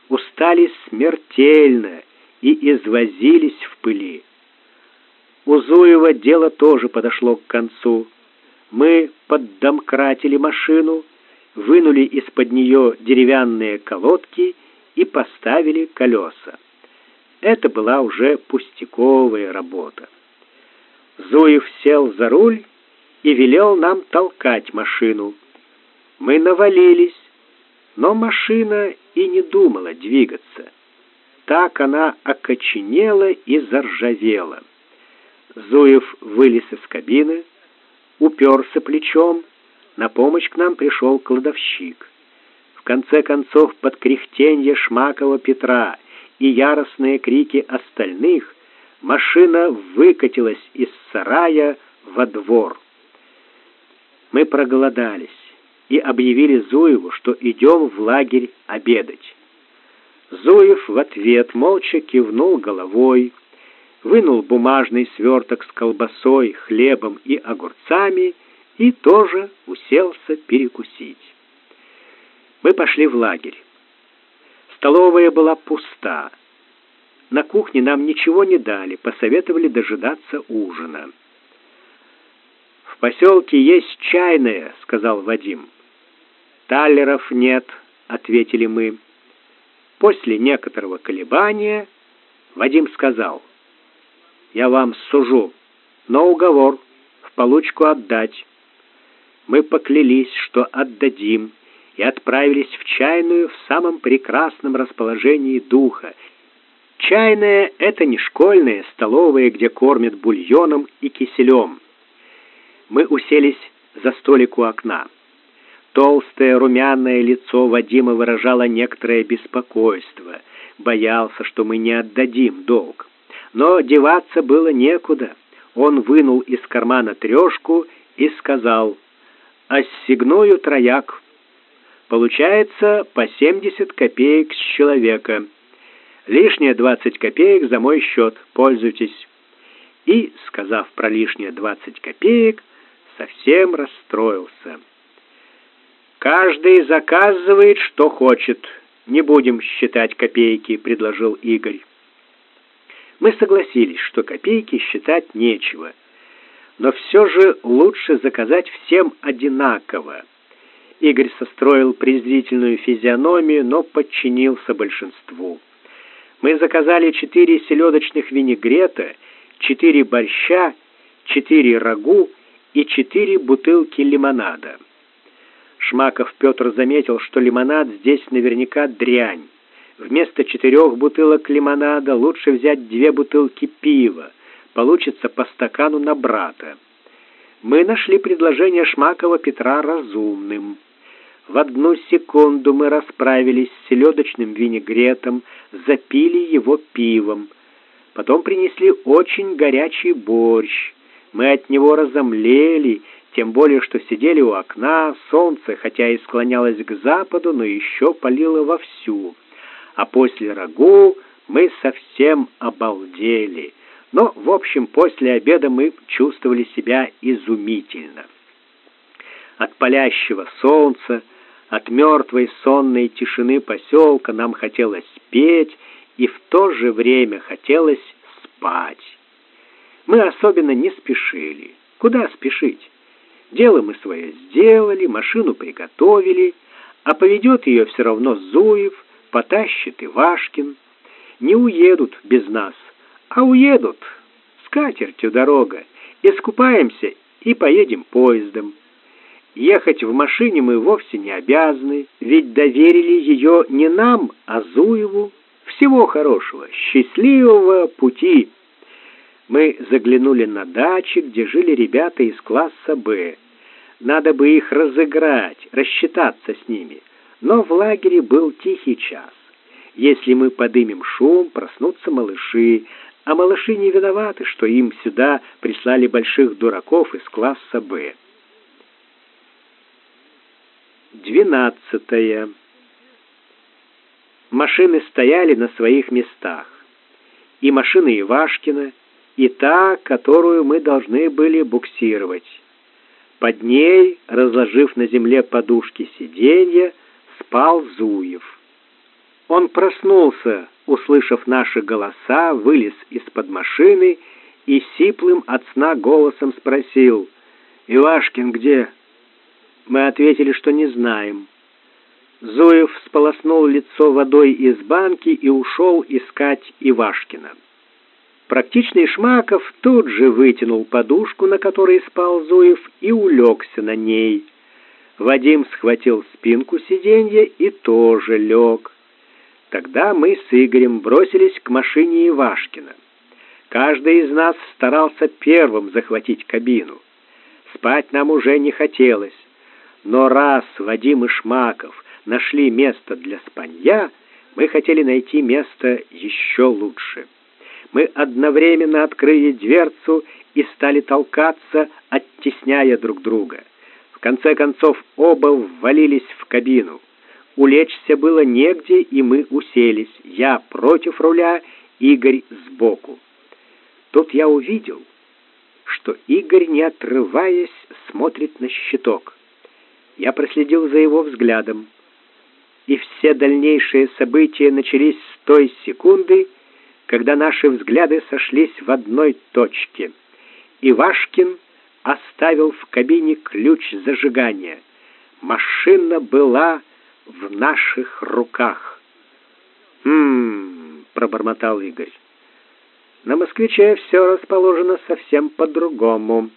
Устали смертельно и извозились в пыли. У Зуева дело тоже подошло к концу. Мы поддомкратили машину, вынули из-под нее деревянные колодки и поставили колеса. Это была уже пустяковая работа. Зуев сел за руль и велел нам толкать машину. Мы навалились, но машина и не думала двигаться. Так она окоченела и заржавела. Зуев вылез из кабины, уперся плечом на помощь к нам пришел кладовщик. В конце концов, под кряхтенье Шмакова Петра и яростные крики остальных, машина выкатилась из сарая во двор. Мы проголодались и объявили Зуеву, что идем в лагерь обедать. Зуев в ответ молча кивнул головой, вынул бумажный сверток с колбасой, хлебом и огурцами и тоже уселся перекусить. Мы пошли в лагерь. Столовая была пуста. На кухне нам ничего не дали, посоветовали дожидаться ужина. «В поселке есть чайная», — сказал Вадим. «Таллеров нет», — ответили мы. После некоторого колебания Вадим сказал — я вам сужу, но уговор в получку отдать. Мы поклялись, что отдадим, и отправились в чайную в самом прекрасном расположении духа. Чайная — это не школьная столовая, где кормят бульоном и киселем. Мы уселись за столик у окна. Толстое румяное лицо Вадима выражало некоторое беспокойство. Боялся, что мы не отдадим долг. Но деваться было некуда. Он вынул из кармана трешку и сказал «Ассигную трояк». Получается по 70 копеек с человека. Лишние 20 копеек за мой счет. Пользуйтесь. И, сказав про лишние 20 копеек, совсем расстроился. Каждый заказывает, что хочет. Не будем считать копейки, предложил Игорь. Мы согласились, что копейки считать нечего. Но все же лучше заказать всем одинаково. Игорь состроил презрительную физиономию, но подчинился большинству. Мы заказали четыре селедочных винегрета, четыре борща, четыре рагу и четыре бутылки лимонада. Шмаков Петр заметил, что лимонад здесь наверняка дрянь. Вместо четырех бутылок лимонада лучше взять две бутылки пива. Получится по стакану на брата. Мы нашли предложение Шмакова Петра разумным. В одну секунду мы расправились с селедочным винегретом, запили его пивом. Потом принесли очень горячий борщ. Мы от него разомлели тем более, что сидели у окна, солнце, хотя и склонялось к западу, но еще палило вовсю. А после рагу мы совсем обалдели. Но, в общем, после обеда мы чувствовали себя изумительно. От палящего солнца, от мертвой сонной тишины поселка нам хотелось петь, и в то же время хотелось спать. Мы особенно не спешили. Куда спешить? Дело мы свое сделали, машину приготовили, а поведет ее все равно Зуев, потащит Ивашкин. Не уедут без нас, а уедут. С катертью дорога. Искупаемся и поедем поездом. Ехать в машине мы вовсе не обязаны, ведь доверили ее не нам, а Зуеву. Всего хорошего, счастливого пути. Мы заглянули на дачи, где жили ребята из класса «Б». Надо бы их разыграть, рассчитаться с ними. Но в лагере был тихий час. Если мы подымем шум, проснутся малыши, а малыши не виноваты, что им сюда прислали больших дураков из класса «Б». Двенадцатое. Машины стояли на своих местах. И машина Ивашкина, и та, которую мы должны были буксировать. Под ней, разложив на земле подушки сиденья, спал Зуев. Он проснулся, услышав наши голоса, вылез из-под машины и сиплым от сна голосом спросил, «Ивашкин где?» Мы ответили, что не знаем. Зуев сполоснул лицо водой из банки и ушел искать Ивашкина. Практичный Шмаков тут же вытянул подушку, на которой спал Зуев, и улегся на ней. Вадим схватил спинку сиденья и тоже лег. Тогда мы с Игорем бросились к машине Ивашкина. Каждый из нас старался первым захватить кабину. Спать нам уже не хотелось. Но раз Вадим и Шмаков нашли место для спанья, мы хотели найти место еще лучше мы одновременно открыли дверцу и стали толкаться, оттесняя друг друга. В конце концов оба ввалились в кабину. Улечься было негде, и мы уселись. Я против руля, Игорь сбоку. Тут я увидел, что Игорь, не отрываясь, смотрит на щиток. Я проследил за его взглядом, и все дальнейшие события начались с той секунды, когда наши взгляды сошлись в одной точке. Ивашкин оставил в кабине ключ зажигания. Машина была в наших руках. «Хм...» — пробормотал Игорь. На москвиче все расположено совсем по-другому.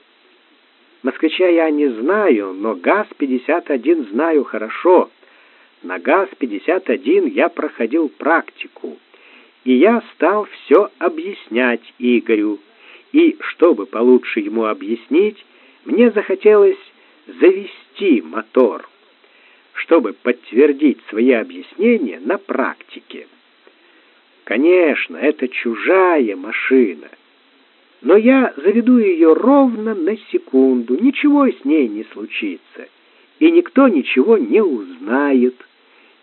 Москвича я не знаю, но ГАЗ-51 знаю хорошо. На ГАЗ-51 я проходил практику, и я стал все объяснять Игорю. И, чтобы получше ему объяснить, мне захотелось завести мотор, чтобы подтвердить свои объяснения на практике. Конечно, это чужая машина, но я заведу ее ровно на секунду, ничего с ней не случится, и никто ничего не узнает.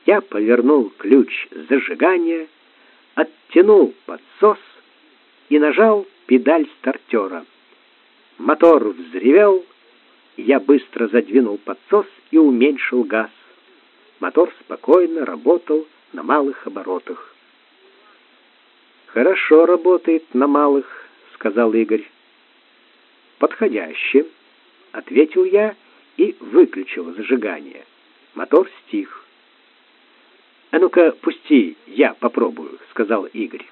Я повернул ключ зажигания, оттянул подсос и нажал педаль стартера. Мотор взревел, я быстро задвинул подсос и уменьшил газ. Мотор спокойно работал на малых оборотах. Хорошо работает на малых, сказал Игорь. Подходяще, ответил я и выключил зажигание. Мотор стих. А ну-ка, пусти, я попробую, сказал Игорь.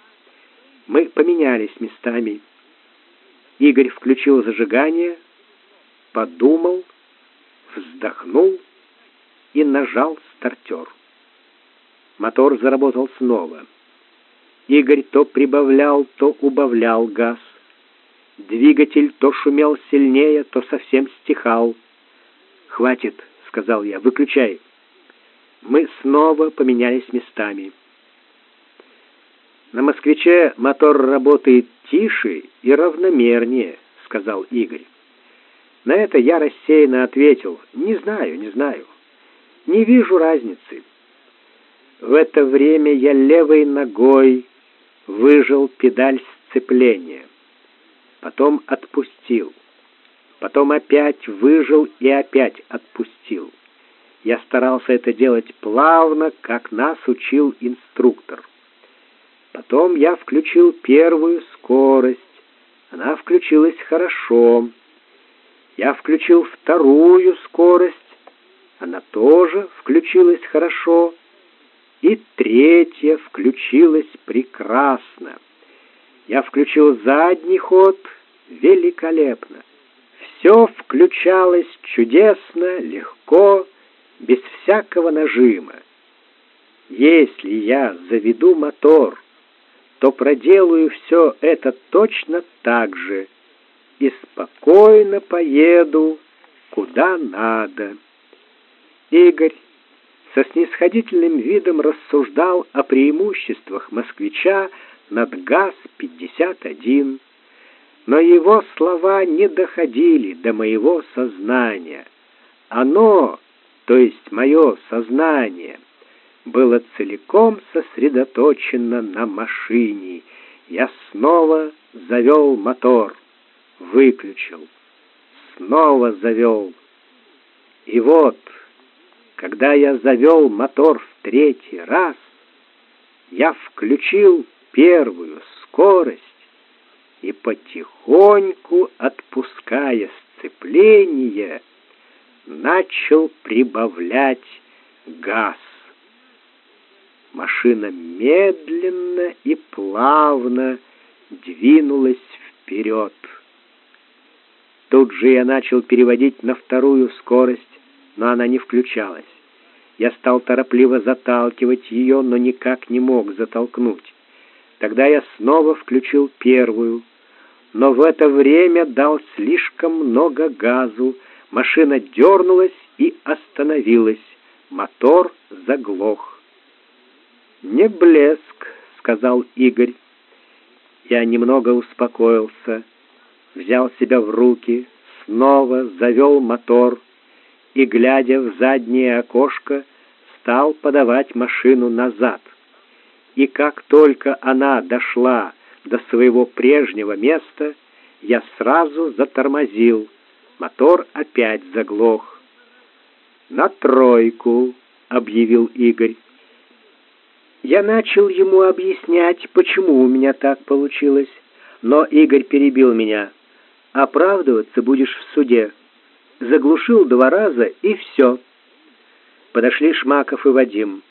Мы поменялись местами. Игорь включил зажигание, подумал, вздохнул и нажал стартер. Мотор заработал снова. Игорь то прибавлял, то убавлял газ. Двигатель то шумел сильнее, то совсем стихал. «Хватит», — сказал я, — «выключай». Мы снова поменялись местами. «На «Москвиче» мотор работает тише и равномернее», — сказал Игорь. На это я рассеянно ответил, «Не знаю, не знаю. Не вижу разницы». В это время я левой ногой выжил педаль сцепления, потом отпустил, потом опять выжил и опять отпустил. Я старался это делать плавно, как нас учил инструктор. Потом я включил первую скорость. Она включилась хорошо. Я включил вторую скорость. Она тоже включилась хорошо и третья включилась прекрасно. Я включил задний ход великолепно. Все включалось чудесно, легко, без всякого нажима. Если я заведу мотор, то проделаю все это точно так же и спокойно поеду куда надо. Игорь со снисходительным видом рассуждал о преимуществах москвича над ГАЗ-51, но его слова не доходили до моего сознания. Оно, то есть мое сознание, было целиком сосредоточено на машине. Я снова завел мотор, выключил, снова завел. И вот когда я завел мотор в третий раз, я включил первую скорость и потихоньку, отпуская сцепление, начал прибавлять газ. Машина медленно и плавно двинулась вперед. Тут же я начал переводить на вторую скорость, но она не включалась. Я стал торопливо заталкивать ее, но никак не мог затолкнуть. Тогда я снова включил первую, но в это время дал слишком много газу. Машина дернулась и остановилась. Мотор заглох. «Не блеск», — сказал Игорь. Я немного успокоился, взял себя в руки, снова завел мотор — и, глядя в заднее окошко, стал подавать машину назад. И как только она дошла до своего прежнего места, я сразу затормозил. Мотор опять заглох. «На тройку», — объявил Игорь. Я начал ему объяснять, почему у меня так получилось, но Игорь перебил меня. «Оправдываться будешь в суде заглушил два раза и все. Подошли Шмаков и Вадим.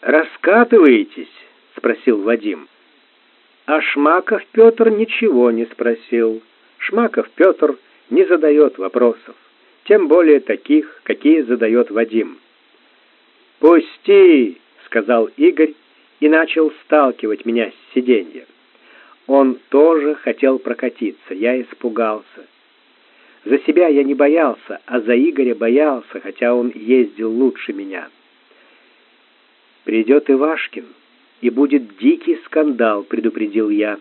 «Раскатываетесь?» — спросил Вадим. А Шмаков Петр ничего не спросил. Шмаков Петр не задает вопросов, тем более таких, какие задает Вадим. «Пусти!» — сказал Игорь и начал сталкивать меня с сиденья. Он тоже хотел прокатиться, я испугался. За себя я не боялся, а за Игоря боялся, хотя он ездил лучше меня. «Придет Ивашкин, и будет дикий скандал», — предупредил я.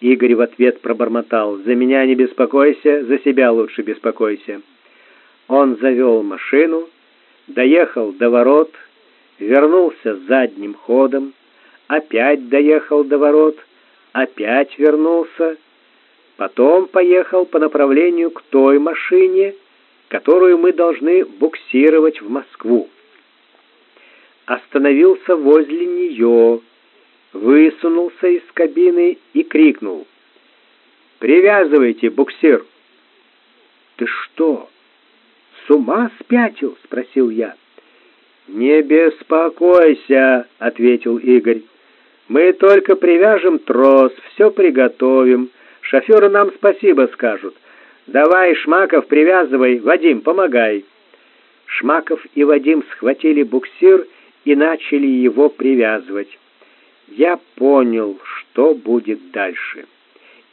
Игорь в ответ пробормотал. «За меня не беспокойся, за себя лучше беспокойся». Он завел машину, доехал до ворот, вернулся задним ходом, опять доехал до ворот, опять вернулся, потом поехал по направлению к той машине, которую мы должны буксировать в Москву. Остановился возле нее, высунулся из кабины и крикнул. «Привязывайте буксир!» «Ты что, с ума спятил?» — спросил я. «Не беспокойся», — ответил Игорь. «Мы только привяжем трос, все приготовим. Шоферы нам спасибо скажут. Давай, Шмаков, привязывай. Вадим, помогай». Шмаков и Вадим схватили буксир и начали его привязывать. Я понял, что будет дальше.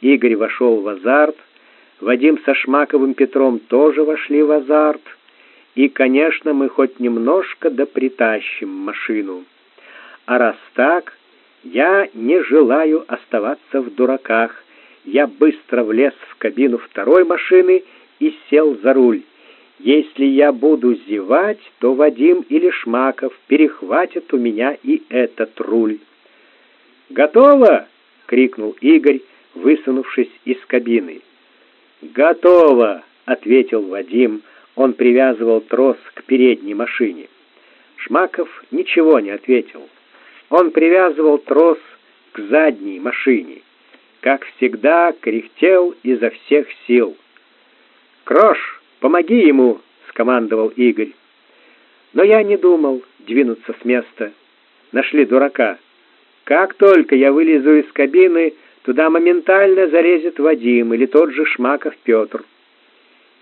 Игорь вошел в азарт, Вадим со Шмаковым Петром тоже вошли в азарт, и, конечно, мы хоть немножко да притащим машину. А раз так, я не желаю оставаться в дураках. Я быстро влез в кабину второй машины и сел за руль. Если я буду зевать, то Вадим или Шмаков перехватят у меня и этот руль. «Готово!» — крикнул Игорь, высунувшись из кабины. «Готово!» — ответил Вадим, — он привязывал трос к передней машине. Шмаков ничего не ответил. Он привязывал трос к задней машине. Как всегда, кряхтел изо всех сил. «Крош, помоги ему!» — скомандовал Игорь. Но я не думал двинуться с места. Нашли дурака. Как только я вылезу из кабины, туда моментально залезет Вадим или тот же Шмаков Петр.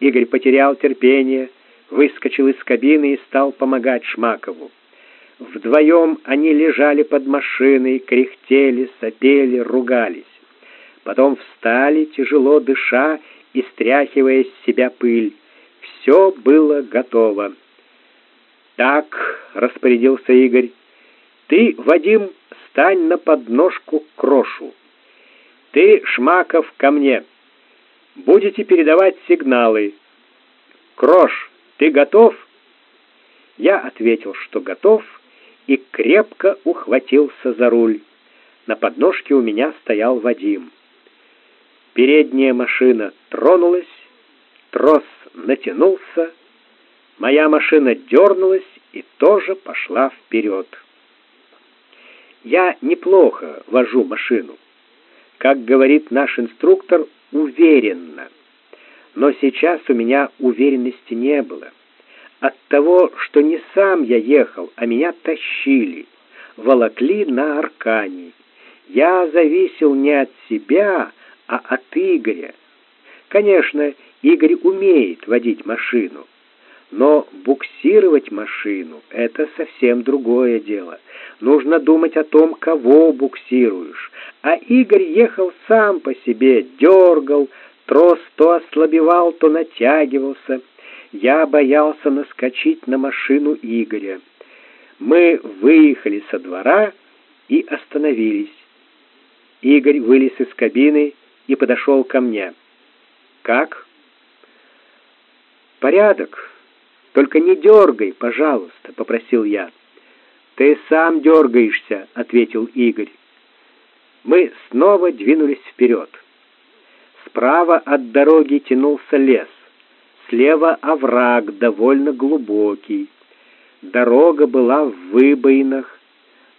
Игорь потерял терпение, выскочил из кабины и стал помогать Шмакову. Вдвоем они лежали под машиной, кряхтели, сопели, ругались. Потом встали, тяжело дыша и стряхивая с себя пыль. Все было готово. «Так», — распорядился Игорь, — «ты, Вадим, стань на подножку крошу. Ты, Шмаков, ко мне» будете передавать сигналы. «Крош, ты готов?» Я ответил, что готов, и крепко ухватился за руль. На подножке у меня стоял Вадим. Передняя машина тронулась, трос натянулся, моя машина дернулась и тоже пошла вперед. Я неплохо вожу машину. Как говорит наш инструктор, уверенно. Но сейчас у меня уверенности не было. От того, что не сам я ехал, а меня тащили, волокли на аркане. Я зависел не от себя, а от Игоря. Конечно, Игорь умеет водить машину, но буксировать машину — это совсем другое дело. Нужно думать о том, кого буксируешь. А Игорь ехал сам по себе, дергал, трос то ослабевал, то натягивался. Я боялся наскочить на машину Игоря. Мы выехали со двора и остановились. Игорь вылез из кабины и подошел ко мне. «Как?» «Порядок. Только не дергай, пожалуйста», — попросил я. «Ты сам дергаешься», — ответил Игорь. Мы снова двинулись вперед. Справа от дороги тянулся лес, слева овраг довольно глубокий. Дорога была в выбоинах,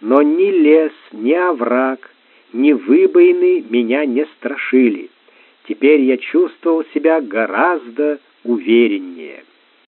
но ни лес, ни овраг, ни выбоины меня не страшили. Теперь я чувствовал себя гораздо увереннее.